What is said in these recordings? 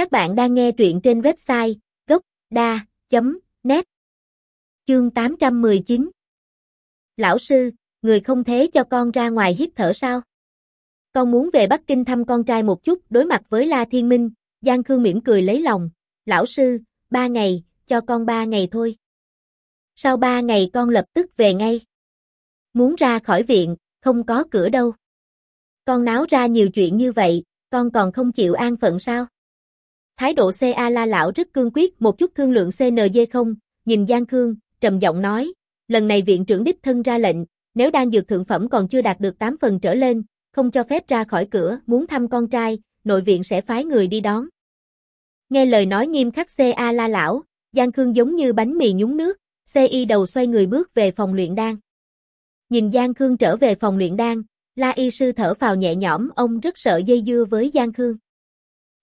Các bạn đang nghe truyện trên website gốc.da.net Chương 819 Lão sư, người không thế cho con ra ngoài hít thở sao? Con muốn về Bắc Kinh thăm con trai một chút đối mặt với La Thiên Minh, Giang Khương mỉm cười lấy lòng. Lão sư, ba ngày, cho con ba ngày thôi. Sau ba ngày con lập tức về ngay. Muốn ra khỏi viện, không có cửa đâu. Con náo ra nhiều chuyện như vậy, con còn không chịu an phận sao? Thái độ CA La lão rất cương quyết, một chút thương lượng CNG không, nhìn Giang Khương, trầm giọng nói, lần này viện trưởng đích thân ra lệnh, nếu đang dược thượng phẩm còn chưa đạt được 8 phần trở lên, không cho phép ra khỏi cửa, muốn thăm con trai, nội viện sẽ phái người đi đón. Nghe lời nói nghiêm khắc CA La lão, Giang Khương giống như bánh mì nhúng nước, CI đầu xoay người bước về phòng luyện đan. Nhìn Giang Khương trở về phòng luyện đan, La Y sư thở phào nhẹ nhõm, ông rất sợ dây dưa với Giang Khương.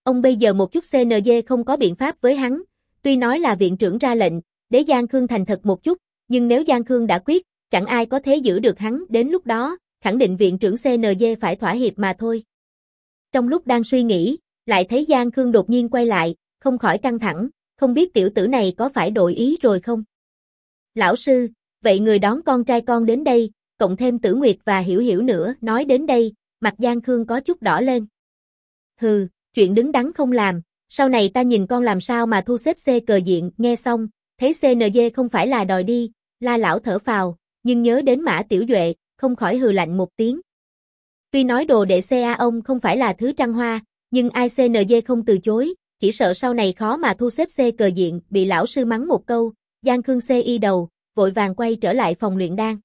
Ông bây giờ một chút CNG không có biện pháp với hắn, tuy nói là viện trưởng ra lệnh, để Giang Khương thành thật một chút, nhưng nếu Giang Khương đã quyết, chẳng ai có thể giữ được hắn, đến lúc đó, khẳng định viện trưởng CNG phải thỏa hiệp mà thôi. Trong lúc đang suy nghĩ, lại thấy Giang Khương đột nhiên quay lại, không khỏi căng thẳng, không biết tiểu tử này có phải đổi ý rồi không? Lão sư, vậy người đón con trai con đến đây, cộng thêm tử nguyệt và hiểu hiểu nữa, nói đến đây, mặt Giang Khương có chút đỏ lên. Hừ, chuyện đứng đắn không làm, sau này ta nhìn con làm sao mà thu xếp C cờ diện, nghe xong, thấy CNG không phải là đòi đi, la lão thở phào, nhưng nhớ đến mã tiểu duệ, không khỏi hừ lạnh một tiếng. Tuy nói đồ đệ CA ông không phải là thứ trăng hoa, nhưng ai không từ chối, chỉ sợ sau này khó mà thu xếp C cờ diện, bị lão sư mắng một câu, Giang Khương CI đầu, vội vàng quay trở lại phòng luyện đan.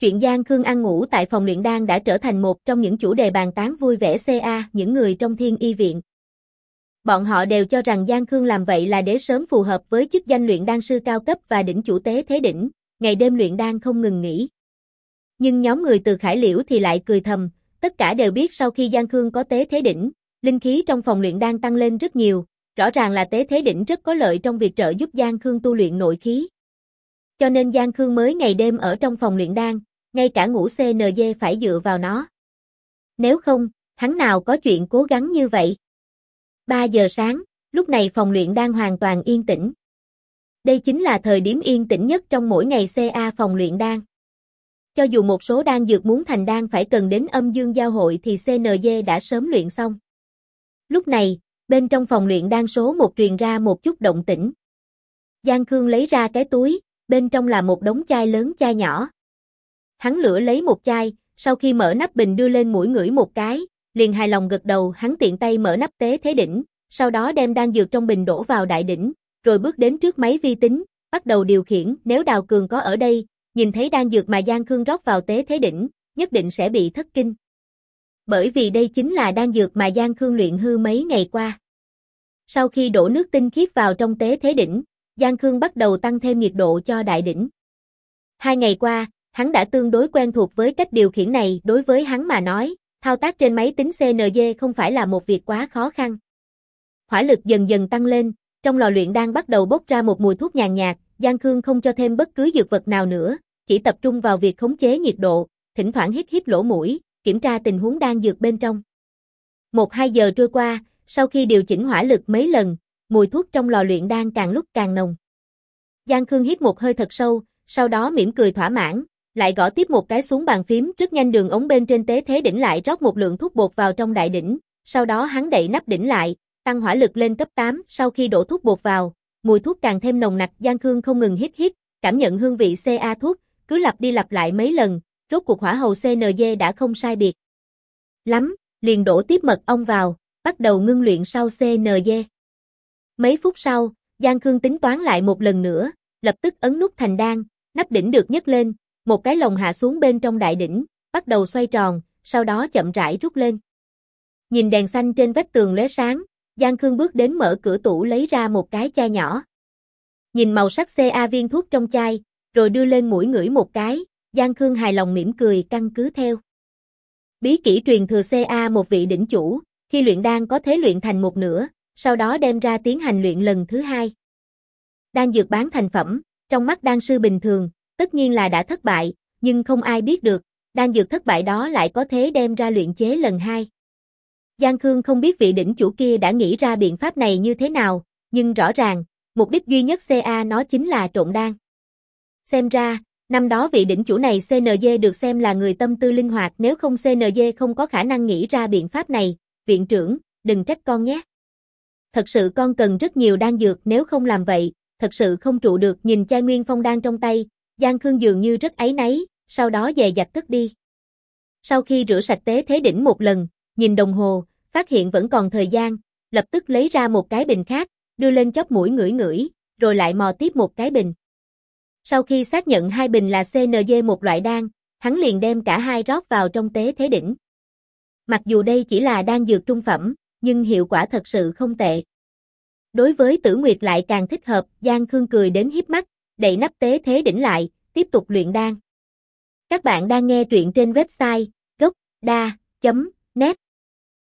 Chuyện Giang Khương ăn ngủ tại phòng luyện đan đã trở thành một trong những chủ đề bàn tán vui vẻ CA những người trong thiên y viện. Bọn họ đều cho rằng Giang Khương làm vậy là để sớm phù hợp với chức danh luyện đan sư cao cấp và đỉnh chủ tế thế đỉnh, ngày đêm luyện đan không ngừng nghỉ. Nhưng nhóm người từ Khải Liễu thì lại cười thầm, tất cả đều biết sau khi Giang Khương có tế thế đỉnh, linh khí trong phòng luyện đan tăng lên rất nhiều, rõ ràng là tế thế đỉnh rất có lợi trong việc trợ giúp Giang Khương tu luyện nội khí. Cho nên Giang Khương mới ngày đêm ở trong phòng luyện đan, ngay cả ngủ CNG phải dựa vào nó. Nếu không, hắn nào có chuyện cố gắng như vậy? 3 giờ sáng, lúc này phòng luyện đang hoàn toàn yên tĩnh. Đây chính là thời điểm yên tĩnh nhất trong mỗi ngày CA phòng luyện đan. Cho dù một số đan dược muốn thành đan phải cần đến âm dương giao hội thì CNG đã sớm luyện xong. Lúc này, bên trong phòng luyện đan số một truyền ra một chút động tĩnh. Giang Khương lấy ra cái túi, bên trong là một đống chai lớn chai nhỏ. Hắn lửa lấy một chai, sau khi mở nắp bình đưa lên mũi ngửi một cái, liền hài lòng gật đầu, hắn tiện tay mở nắp tế thế đỉnh, sau đó đem đan dược trong bình đổ vào đại đỉnh, rồi bước đến trước máy vi tính, bắt đầu điều khiển, nếu Đào Cường có ở đây, nhìn thấy đan dược mà Giang Khương rót vào tế thế đỉnh, nhất định sẽ bị thất kinh. Bởi vì đây chính là đan dược mà Giang Khương luyện hư mấy ngày qua. Sau khi đổ nước tinh khiết vào trong tế thế đỉnh, Giang Khương bắt đầu tăng thêm nhiệt độ cho đại đỉnh. Hai ngày qua, hắn đã tương đối quen thuộc với cách điều khiển này đối với hắn mà nói, thao tác trên máy tính CNG không phải là một việc quá khó khăn. Hỏa lực dần dần tăng lên, trong lò luyện đang bắt đầu bốc ra một mùi thuốc nhàn nhạt, Giang Khương không cho thêm bất cứ dược vật nào nữa, chỉ tập trung vào việc khống chế nhiệt độ, thỉnh thoảng hít hít lỗ mũi, kiểm tra tình huống đang dược bên trong. Một hai giờ trôi qua, sau khi điều chỉnh hỏa lực mấy lần, mùi thuốc trong lò luyện đang càng lúc càng nồng. Giang Khương hít một hơi thật sâu, sau đó mỉm cười thỏa mãn, lại gõ tiếp một cái xuống bàn phím, rất nhanh đường ống bên trên tế thế đỉnh lại rót một lượng thuốc bột vào trong đại đỉnh, sau đó hắn đậy nắp đỉnh lại, tăng hỏa lực lên cấp 8, sau khi đổ thuốc bột vào, mùi thuốc càng thêm nồng nặc, Giang Khương không ngừng hít hít, cảm nhận hương vị CA thuốc, cứ lặp đi lặp lại mấy lần, rốt cuộc hỏa hầu CNG đã không sai biệt. Lắm, liền đổ tiếp mật ong vào, bắt đầu ngưng luyện sau CNG. Mấy phút sau, Giang Khương tính toán lại một lần nữa, lập tức ấn nút thành đan, nắp đỉnh được nhấc lên, một cái lồng hạ xuống bên trong đại đỉnh, bắt đầu xoay tròn, sau đó chậm rãi rút lên. Nhìn đèn xanh trên vách tường lóe sáng, Giang Khương bước đến mở cửa tủ lấy ra một cái chai nhỏ. Nhìn màu sắc CA viên thuốc trong chai, rồi đưa lên mũi ngửi một cái, Giang Khương hài lòng mỉm cười căn cứ theo. Bí kỹ truyền thừa CA một vị đỉnh chủ, khi luyện đan có thể luyện thành một nửa, sau đó đem ra tiến hành luyện lần thứ hai. Đan dược bán thành phẩm, trong mắt đan sư bình thường, tất nhiên là đã thất bại, nhưng không ai biết được, đan dược thất bại đó lại có thế đem ra luyện chế lần hai. Giang Khương không biết vị đỉnh chủ kia đã nghĩ ra biện pháp này như thế nào, nhưng rõ ràng, mục đích duy nhất CA nó chính là trộn đan. Xem ra, năm đó vị đỉnh chủ này CNJ được xem là người tâm tư linh hoạt nếu không CNJ không có khả năng nghĩ ra biện pháp này, viện trưởng, đừng trách con nhé. Thật sự con cần rất nhiều đan dược nếu không làm vậy, thật sự không trụ được nhìn chai nguyên phong đan trong tay, Giang Khương dường như rất ấy nấy, sau đó dè dặt cất đi. Sau khi rửa sạch tế thế đỉnh một lần, nhìn đồng hồ, phát hiện vẫn còn thời gian, lập tức lấy ra một cái bình khác, đưa lên chóp mũi ngửi ngửi, rồi lại mò tiếp một cái bình. Sau khi xác nhận hai bình là CNG một loại đan, hắn liền đem cả hai rót vào trong tế thế đỉnh. Mặc dù đây chỉ là đan dược trung phẩm, nhưng hiệu quả thật sự không tệ. Đối với tử nguyệt lại càng thích hợp, Giang Khương cười đến hiếp mắt, đậy nắp tế thế đỉnh lại, tiếp tục luyện đan. Các bạn đang nghe truyện trên website gocda.net